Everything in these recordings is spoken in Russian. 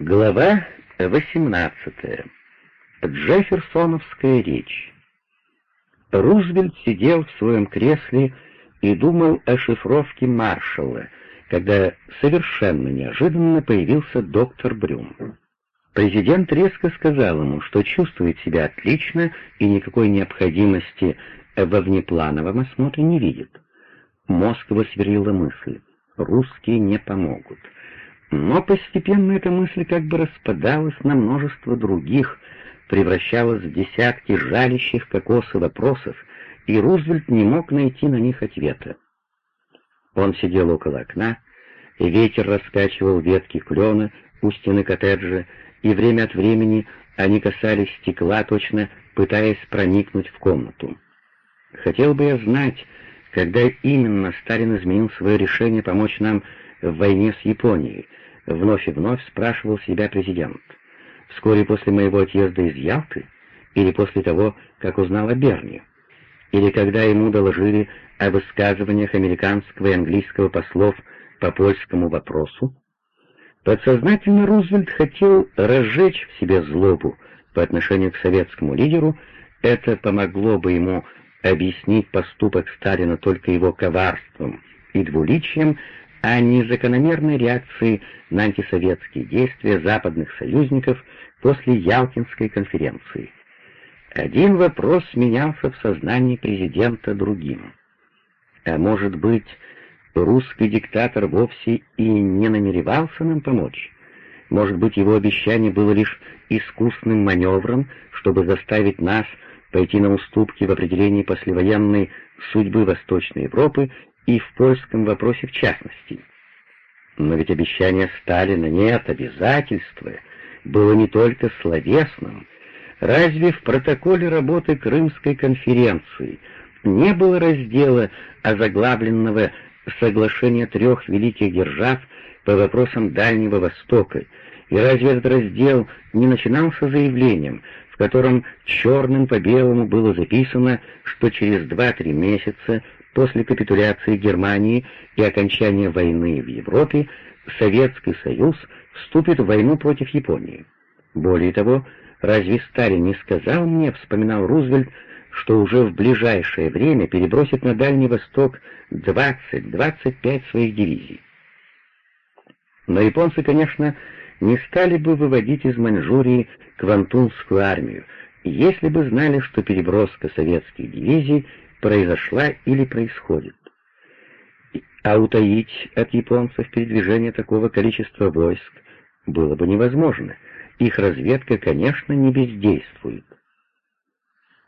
Глава 18. Джефферсоновская речь. Рузвельт сидел в своем кресле и думал о шифровке маршала, когда совершенно неожиданно появился доктор Брюм. Президент резко сказал ему, что чувствует себя отлично и никакой необходимости во внеплановом осмотре не видит. Мозг его сверлила мысль «русские не помогут». Но постепенно эта мысль как бы распадалась на множество других, превращалась в десятки жалящих кокосы вопросов, и Рузвельт не мог найти на них ответа. Он сидел около окна, и ветер раскачивал ветки клена у стены коттеджа, и время от времени они касались стекла, точно пытаясь проникнуть в комнату. Хотел бы я знать, когда именно Сталин изменил свое решение помочь нам в войне с Японией, — вновь и вновь спрашивал себя президент. Вскоре после моего отъезда из Ялты? Или после того, как узнал о Берне? Или когда ему доложили о высказываниях американского и английского послов по польскому вопросу? Подсознательно Рузвельт хотел разжечь в себе злобу по отношению к советскому лидеру, это помогло бы ему объяснить поступок Сталина только его коварством и двуличием, а не закономерной реакции на антисоветские действия западных союзников после Ялтинской конференции. Один вопрос менялся в сознании президента другим. А может быть, русский диктатор вовсе и не намеревался нам помочь? Может быть, его обещание было лишь искусным маневром, чтобы заставить нас пойти на уступки в определении послевоенной судьбы Восточной Европы и в польском вопросе в частности. Но ведь обещание Сталина нет, обязательство было не только словесным. Разве в протоколе работы Крымской конференции не было раздела озаглавленного соглашения трех великих держав по вопросам Дальнего Востока, и разве этот раздел не начинался заявлением, в котором черным по белому было записано, что через два-три месяца После капитуляции Германии и окончания войны в Европе Советский Союз вступит в войну против Японии. Более того, разве Сталин не сказал мне, вспоминал Рузвельт, что уже в ближайшее время перебросит на Дальний Восток 20-25 своих дивизий. Но японцы, конечно, не стали бы выводить из Маньчжурии Квантунскую армию, если бы знали, что переброска советских дивизий произошла или происходит. А утаить от японцев передвижение такого количества войск было бы невозможно. Их разведка, конечно, не бездействует.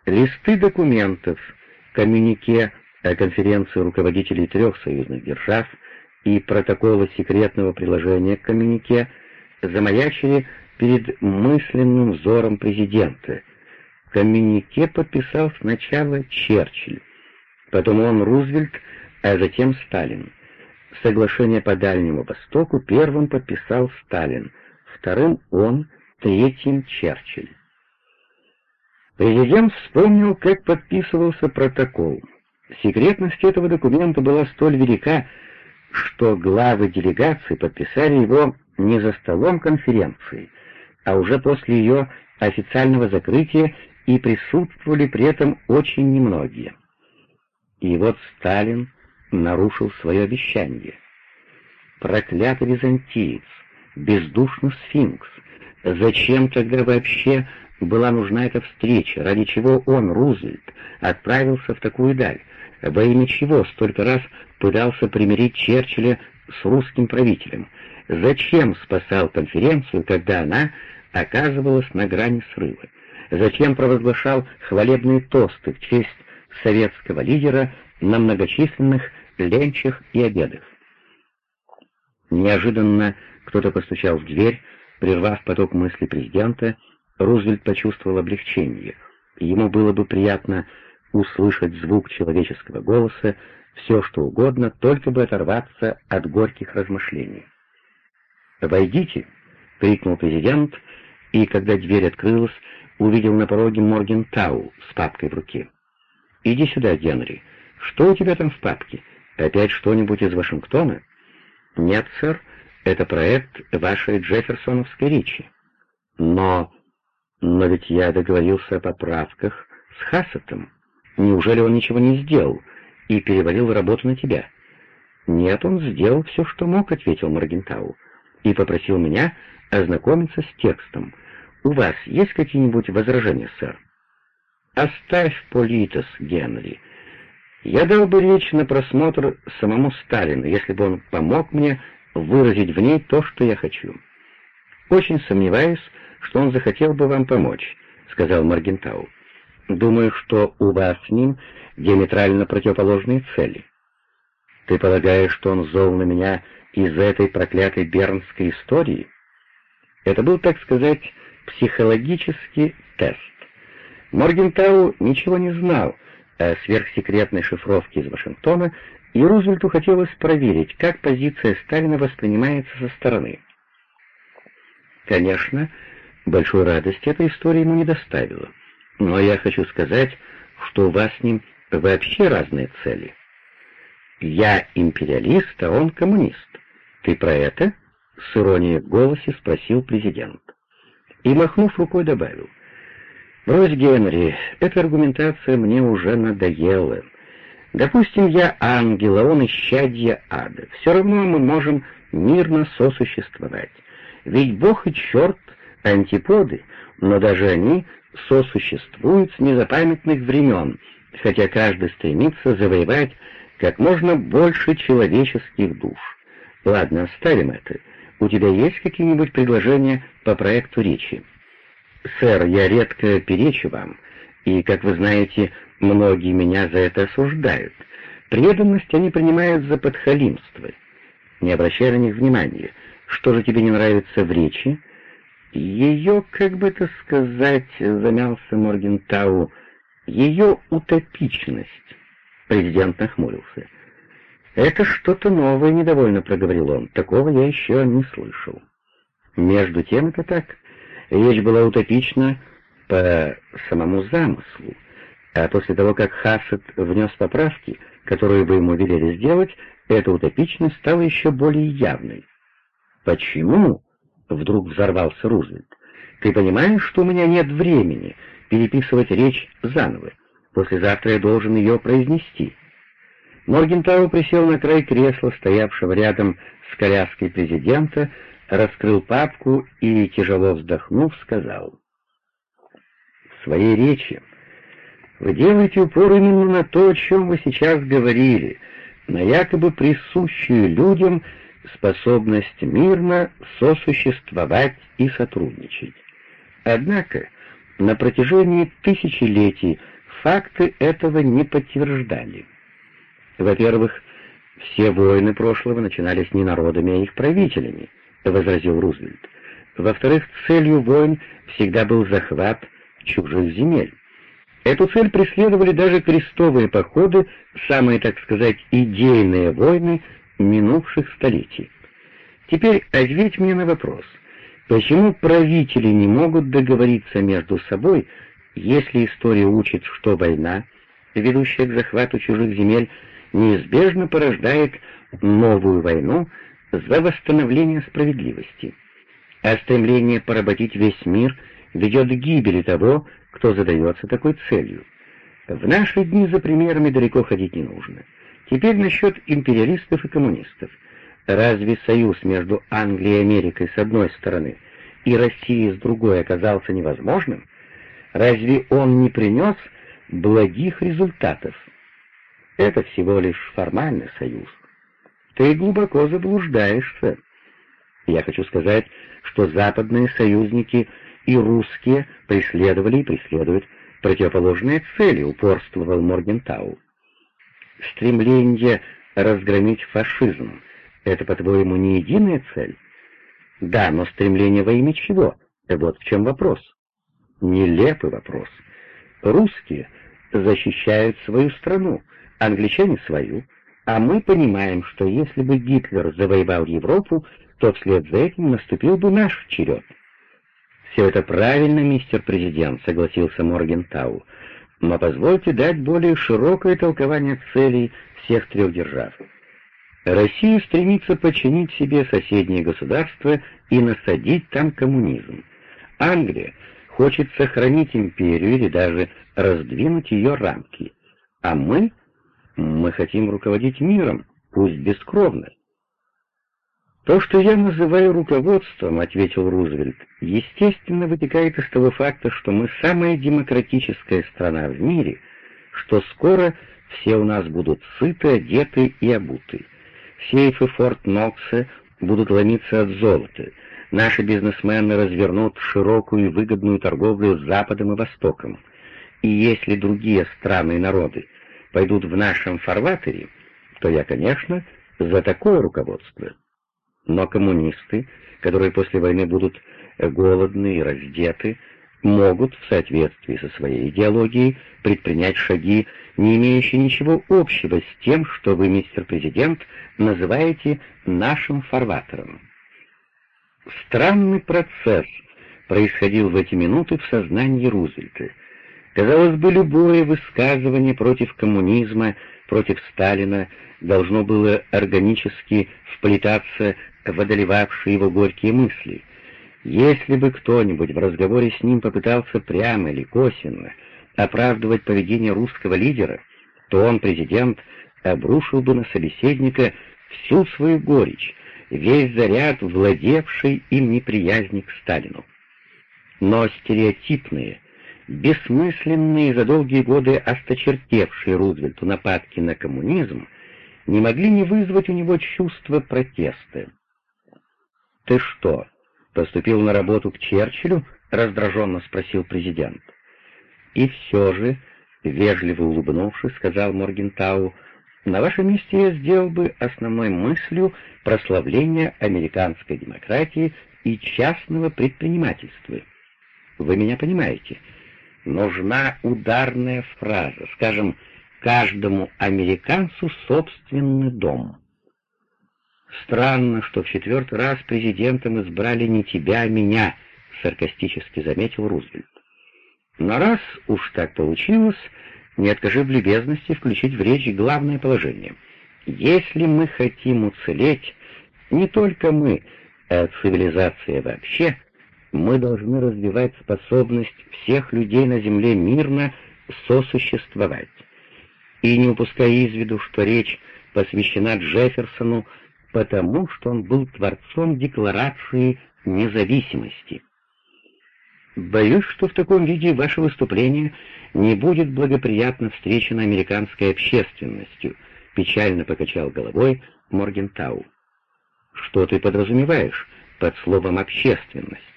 Листы документов, коммюнике о конференции руководителей трех союзных держав и протоколы секретного приложения к коммюнике замаячили перед мысленным взором президента. Коммюнике подписал сначала Черчилль, потом он Рузвельт, а затем Сталин. Соглашение по Дальнему Востоку первым подписал Сталин, вторым он, третьим Черчилль. Президент вспомнил, как подписывался протокол. Секретность этого документа была столь велика, что главы делегации подписали его не за столом конференции, а уже после ее официального закрытия и присутствовали при этом очень немногие. И вот Сталин нарушил свое обещание. Проклятый византиец, бездушный сфинкс. Зачем тогда вообще была нужна эта встреча, ради чего он, Рузвельт, отправился в такую даль, во имя чего столько раз пытался примирить Черчилля с русским правителем, зачем спасал конференцию, когда она оказывалась на грани срыва, зачем провозглашал хвалебные тосты в честь советского лидера на многочисленных ленчах и обедах. Неожиданно кто-то постучал в дверь, прервав поток мыслей президента, Рузвельт почувствовал облегчение. Ему было бы приятно услышать звук человеческого голоса, все что угодно, только бы оторваться от горьких размышлений. «Войдите!» — крикнул президент, и, когда дверь открылась, увидел на пороге Морген Тау с папкой в руке. «Иди сюда, Генри. Что у тебя там в папке? Опять что-нибудь из Вашингтона?» «Нет, сэр. Это проект вашей Джефферсоновской речи. Но... но ведь я договорился о поправках с Хассетом. Неужели он ничего не сделал и перевалил работу на тебя? Нет, он сделал все, что мог, ответил Маргентау, и попросил меня ознакомиться с текстом. У вас есть какие-нибудь возражения, сэр? Оставь политос, Генри. Я дал бы речь на просмотр самому Сталину, если бы он помог мне выразить в ней то, что я хочу. Очень сомневаюсь, что он захотел бы вам помочь, сказал Маргентау. Думаю, что у вас с ним диаметрально противоположные цели. Ты полагаешь, что он зол на меня из-за этой проклятой бернской истории? Это был, так сказать, психологический тест. Моргентау ничего не знал о сверхсекретной шифровке из Вашингтона, и Рузвельту хотелось проверить, как позиция Сталина воспринимается со стороны. Конечно, большой радости эта история ему не доставила. Но я хочу сказать, что у вас с ним вообще разные цели. Я империалист, а он коммунист. Ты про это? С иронией в голосе спросил президент. И, махнув рукой, добавил. Брось, Генри, эта аргументация мне уже надоела. Допустим, я ангел, а он исчадье ада. Все равно мы можем мирно сосуществовать. Ведь Бог и черт — антиподы, но даже они сосуществуют с незапамятных времен, хотя каждый стремится завоевать как можно больше человеческих душ. Ладно, оставим это. У тебя есть какие-нибудь предложения по проекту речи? Сэр, я редко перечу вам, и, как вы знаете, многие меня за это осуждают. Преданность они принимают за подхалимство. Не обращай на них внимания. Что же тебе не нравится в речи? Ее, как бы это сказать, замялся Моргентау, ее утопичность. Президент нахмурился. «Это что-то новое», — недовольно проговорил он. «Такого я еще не слышал». Между тем это так. Речь была утопична по самому замыслу, а после того, как Хассет внес поправки, которые вы ему велели сделать, эта утопичность стала еще более явной. «Почему?» — вдруг взорвался Рузвельт. «Ты понимаешь, что у меня нет времени переписывать речь заново? Послезавтра я должен ее произнести». Моргентау присел на край кресла, стоявшего рядом с коляской президента, раскрыл папку и, тяжело вздохнув, сказал. «В своей речи вы делаете упор именно на то, о чем вы сейчас говорили, на якобы присущую людям способность мирно сосуществовать и сотрудничать. Однако на протяжении тысячелетий факты этого не подтверждали. Во-первых, все войны прошлого начинались не народами, а их правителями, возразил Рузвельт. Во-вторых, целью войн всегда был захват чужих земель. Эту цель преследовали даже крестовые походы, самые, так сказать, идейные войны минувших столетий. Теперь ответь мне на вопрос, почему правители не могут договориться между собой, если история учит, что война, ведущая к захвату чужих земель, неизбежно порождает новую войну за восстановление справедливости, а стремление поработить весь мир ведет к гибели того, кто задается такой целью. В наши дни за примерами далеко ходить не нужно. Теперь насчет империалистов и коммунистов. Разве союз между Англией и Америкой с одной стороны и Россией с другой оказался невозможным? Разве он не принес благих результатов? Это всего лишь формальный союз. Ты глубоко заблуждаешься. Я хочу сказать, что западные союзники и русские преследовали и преследуют противоположные цели, упорствовал Моргентау. Стремление разгромить фашизм — это, по-твоему, не единая цель? Да, но стремление во имя чего? Вот в чем вопрос. Нелепый вопрос. Русские защищают свою страну, англичане свою, а мы понимаем, что если бы Гитлер завоевал Европу, то вслед за этим наступил бы наш черед. «Все это правильно, мистер президент», — согласился Моргентау но позвольте дать более широкое толкование целей всех трех держав. Россия стремится подчинить себе соседние государства и насадить там коммунизм. Англия хочет сохранить империю или даже раздвинуть ее рамки. А мы? Мы хотим руководить миром, пусть бескровно. «То, что я называю руководством, — ответил Рузвельт, — естественно вытекает из того факта, что мы самая демократическая страна в мире, что скоро все у нас будут сыты, одеты и обуты. Сейфы Форт Нокса будут ломиться от золота, наши бизнесмены развернут широкую и выгодную торговлю с Западом и Востоком. И если другие страны и народы пойдут в нашем фарватере, то я, конечно, за такое руководство». Но коммунисты, которые после войны будут голодны и раздеты, могут в соответствии со своей идеологией предпринять шаги, не имеющие ничего общего с тем, что вы, мистер президент, называете нашим фарватером. Странный процесс происходил в эти минуты в сознании Рузвельта. Казалось бы, любое высказывание против коммунизма, против Сталина должно было органически вплетаться в одолевавшие его горькие мысли. Если бы кто-нибудь в разговоре с ним попытался прямо или косвенно оправдывать поведение русского лидера, то он, президент, обрушил бы на собеседника всю свою горечь, весь заряд владевший им неприязни к Сталину. Но стереотипные, бессмысленные за долгие годы осточертевшие Рузвельту нападки на коммунизм не могли не вызвать у него чувства протеста. «Ты что, поступил на работу к Черчиллю?» — раздраженно спросил президент. «И все же», — вежливо улыбнувшись, сказал Моргентау, «на вашем месте я сделал бы основной мыслью прославление американской демократии и частного предпринимательства. Вы меня понимаете? Нужна ударная фраза, скажем, каждому американцу собственный дом». «Странно, что в четвертый раз президентом избрали не тебя, а меня», — саркастически заметил Рузвельт. «Но раз уж так получилось, не откажи в любезности включить в речь главное положение. Если мы хотим уцелеть, не только мы, а цивилизация вообще, мы должны развивать способность всех людей на Земле мирно сосуществовать. И не упуская из виду, что речь посвящена Джефферсону, потому что он был творцом Декларации независимости. Боюсь, что в таком виде ваше выступление не будет благоприятно встречено американской общественностью, печально покачал головой Моргентау. Что ты подразумеваешь под словом «общественность»?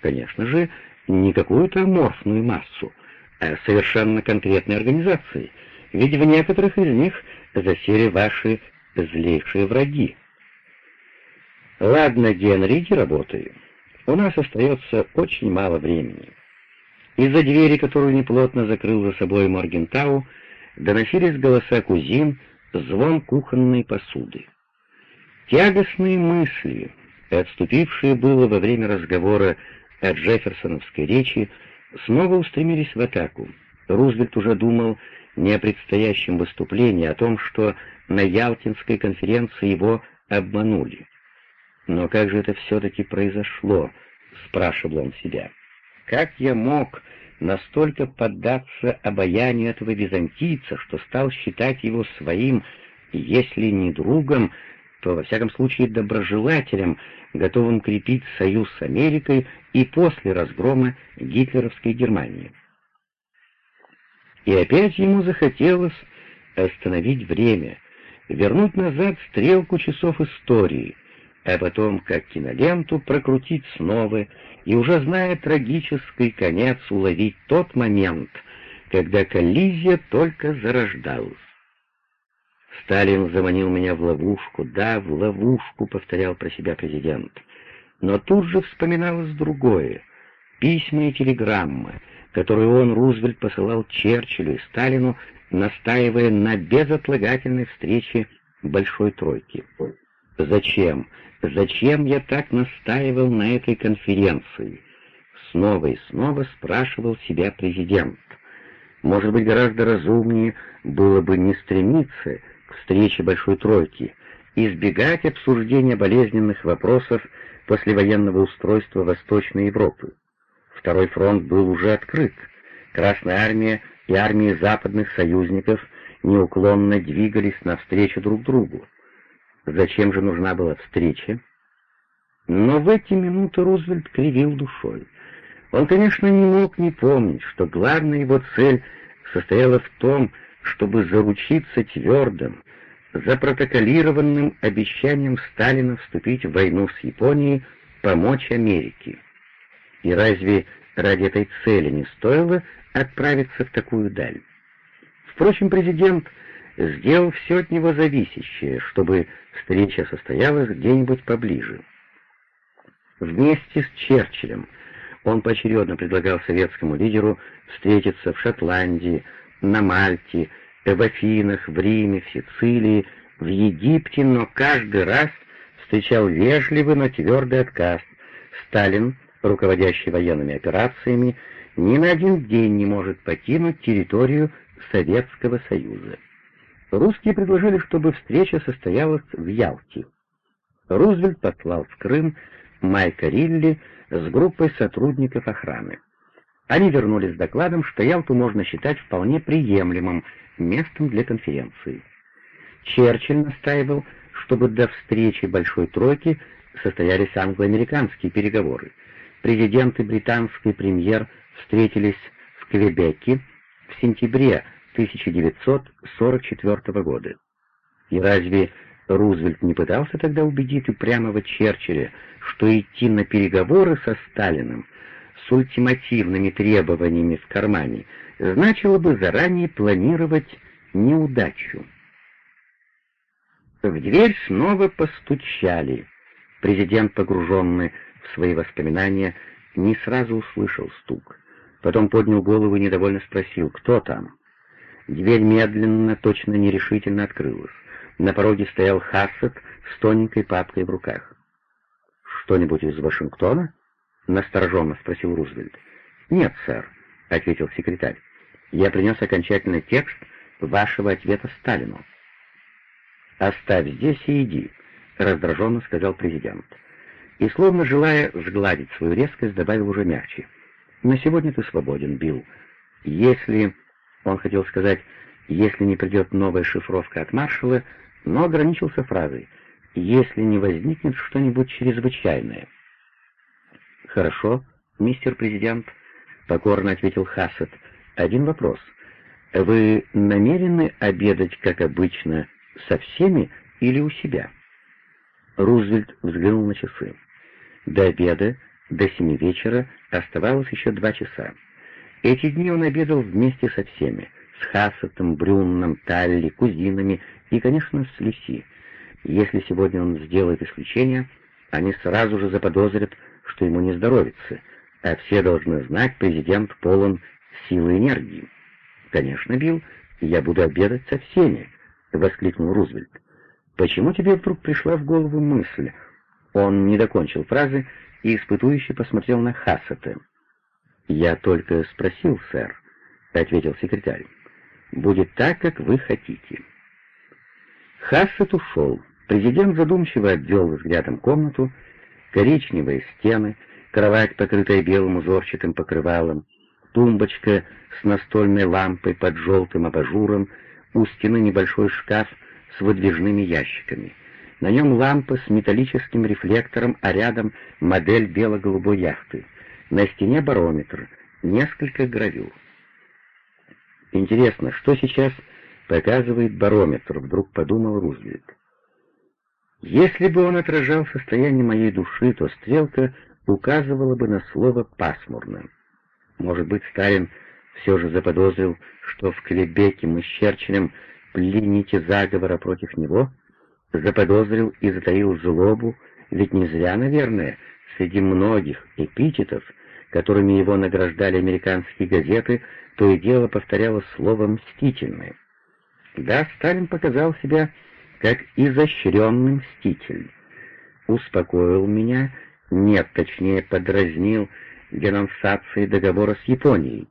Конечно же, не какую-то аморфную массу, а совершенно конкретные организации, ведь в некоторых из них засели ваши злейшие враги. Ладно, Генри, иди работай. У нас остается очень мало времени. Из-за двери, которую неплотно закрыл за собой Моргентау, доносились голоса кузин, звон кухонной посуды. Тягостные мысли, отступившие было во время разговора о Джефферсоновской речи, снова устремились в атаку. Рузвельт уже думал не о предстоящем выступлении, а о том, что на Ялтинской конференции его обманули. Но как же это все-таки произошло, спрашивал он себя. Как я мог настолько поддаться обаянию этого византийца, что стал считать его своим, если не другом, то, во всяком случае, доброжелателем, готовым крепить союз с Америкой и после разгрома гитлеровской Германии. И опять ему захотелось остановить время, вернуть назад стрелку часов истории, а потом, как киноленту, прокрутить снова и, уже зная трагический конец, уловить тот момент, когда коллизия только зарождалась. Сталин заманил меня в ловушку, да, в ловушку, повторял про себя президент. Но тут же вспоминалось другое. Письма и телеграммы, которые он, Рузвельт, посылал Черчиллю и Сталину настаивая на безотлагательной встрече Большой Тройки. Зачем? Зачем я так настаивал на этой конференции? Снова и снова спрашивал себя президент. Может быть, гораздо разумнее было бы не стремиться к встрече Большой Тройки избегать обсуждения болезненных вопросов послевоенного устройства Восточной Европы. Второй фронт был уже открыт. Красная армия и армии западных союзников неуклонно двигались навстречу друг другу. Зачем же нужна была встреча? Но в эти минуты Рузвельт кривил душой. Он, конечно, не мог не помнить, что главная его цель состояла в том, чтобы заручиться твердым, запротоколированным обещанием Сталина вступить в войну с Японией, помочь Америке. И разве ради этой цели не стоило отправиться в такую даль? Впрочем, президент сделал все от него зависящее, чтобы встреча состоялась где-нибудь поближе. Вместе с Черчиллем он поочередно предлагал советскому лидеру встретиться в Шотландии, на Мальте, в Афинах, в Риме, в Сицилии, в Египте, но каждый раз встречал вежливый, но твердый отказ. Сталин, руководящий военными операциями, ни на один день не может покинуть территорию Советского Союза. Русские предложили, чтобы встреча состоялась в Ялте. Рузвельт послал в Крым Майка Рилли с группой сотрудников охраны. Они вернулись с докладом, что Ялту можно считать вполне приемлемым местом для конференции. Черчилль настаивал, чтобы до встречи Большой Тройки состоялись англо-американские переговоры. И британский премьер встретились в Квебеке в сентябре 1944 года. И разве Рузвельт не пытался тогда убедить упрямого Черчилля, что идти на переговоры со Сталиным с ультимативными требованиями в кармане значило бы заранее планировать неудачу? В дверь снова постучали. Президент, погруженный в свои воспоминания, не сразу услышал стук. Потом поднял голову и недовольно спросил, кто там. Дверь медленно, точно нерешительно открылась. На пороге стоял Хассет с тоненькой папкой в руках. «Что-нибудь из Вашингтона?» — настороженно спросил Рузвельт. «Нет, сэр», — ответил секретарь. «Я принес окончательный текст вашего ответа Сталину». «Оставь здесь и иди», — раздраженно сказал президент. И, словно желая сгладить свою резкость, добавил уже мягче. «На сегодня ты свободен, Билл. Если...» — он хотел сказать «если не придет новая шифровка от маршала», но ограничился фразой «если не возникнет что-нибудь чрезвычайное». «Хорошо, мистер президент», — покорно ответил Хассет. «Один вопрос. Вы намерены обедать, как обычно, со всеми или у себя?» Рузвельт взглянул на часы. До обеда, до семи вечера оставалось еще два часа. Эти дни он обедал вместе со всеми, с Хассетом, Брюнном, Талли, кузинами и, конечно, с Люси. Если сегодня он сделает исключение, они сразу же заподозрят, что ему не здоровится, а все должны знать, президент полон силы и энергии. «Конечно, Билл, я буду обедать со всеми», — воскликнул Рузвельт. «Почему тебе вдруг пришла в голову мысль?» Он не докончил фразы и испытующе посмотрел на Хассета. «Я только спросил, сэр», — ответил секретарь. «Будет так, как вы хотите». Хассет ушел. Президент задумчиво обвел взглядом комнату, коричневые стены, кровать, покрытая белым узорчатым покрывалом, тумбочка с настольной лампой под желтым абажуром, у стены небольшой шкаф с выдвижными ящиками. На нем лампа с металлическим рефлектором, а рядом модель бело-голубой яхты. На стене барометр, несколько гравюр. Интересно, что сейчас показывает барометр, вдруг подумал Рузвельт. Если бы он отражал состояние моей души, то стрелка указывала бы на слово «пасмурно». Может быть, Сталин все же заподозрил, что в Квебеке мы с Черчиллем плените заговора против него? Заподозрил и затаил злобу, ведь не зря, наверное, среди многих эпитетов, которыми его награждали американские газеты, то и дело повторяло слово «мстительное». Да, Сталин показал себя как изощренный мститель. Успокоил меня, нет, точнее, подразнил денонсацией договора с Японией.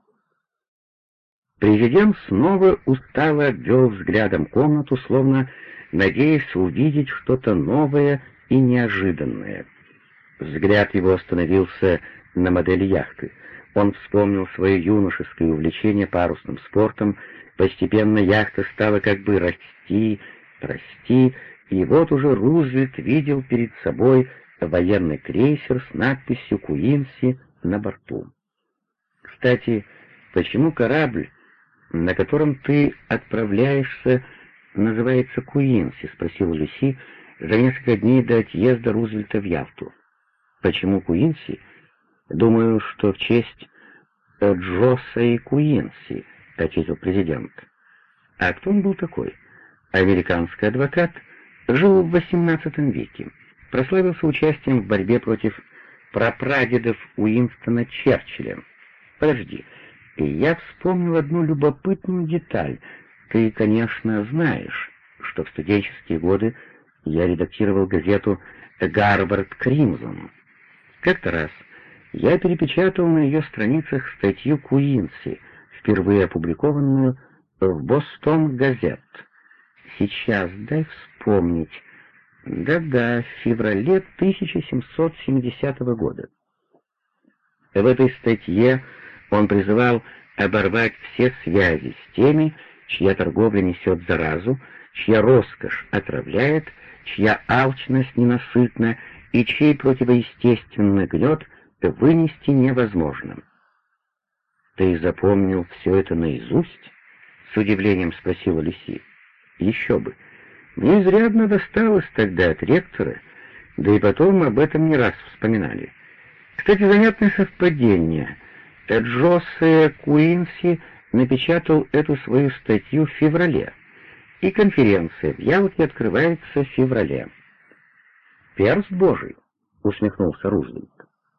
Президент снова устало обвел взглядом комнату, словно надеясь увидеть что-то новое и неожиданное. Взгляд его остановился на модели яхты. Он вспомнил свое юношеское увлечение парусным спортом, постепенно яхта стала как бы расти, расти, и вот уже Рузвельт видел перед собой военный крейсер с надписью «Куинси» на борту. Кстати, почему корабль, на котором ты отправляешься, называется «Куинси»? — спросил Люси за несколько дней до отъезда Рузвельта в Яфту. Почему Куинси? Думаю, что в честь Джоса и Куинси, — ответил президент. А кто он был такой? Американский адвокат, жил в XVIII веке, прославился участием в борьбе против прапрадедов Уинстона Черчилля. Подожди, я вспомнил одну любопытную деталь. Ты, конечно, знаешь, что в студенческие годы я редактировал газету «Гарвард Кримзон». Как-то раз я перепечатал на ее страницах статью Куинси, впервые опубликованную в «Бостон Газет». Сейчас дай вспомнить. Да-да, в феврале 1770 года. В этой статье он призывал оборвать все связи с теми, чья торговля несет заразу, чья роскошь отравляет, чья алчность ненасытна и чей противоестественный гнет вынести невозможно. «Ты запомнил все это наизусть?» — с удивлением спросила Люси. «Еще бы. Мне изрядно досталось тогда от ректора, да и потом об этом не раз вспоминали. Кстати, занятное совпадение. Джосе Куинси напечатал эту свою статью в феврале, и конференция в Ялте открывается в феврале. «Перст Божий!» — усмехнулся Рузвельт.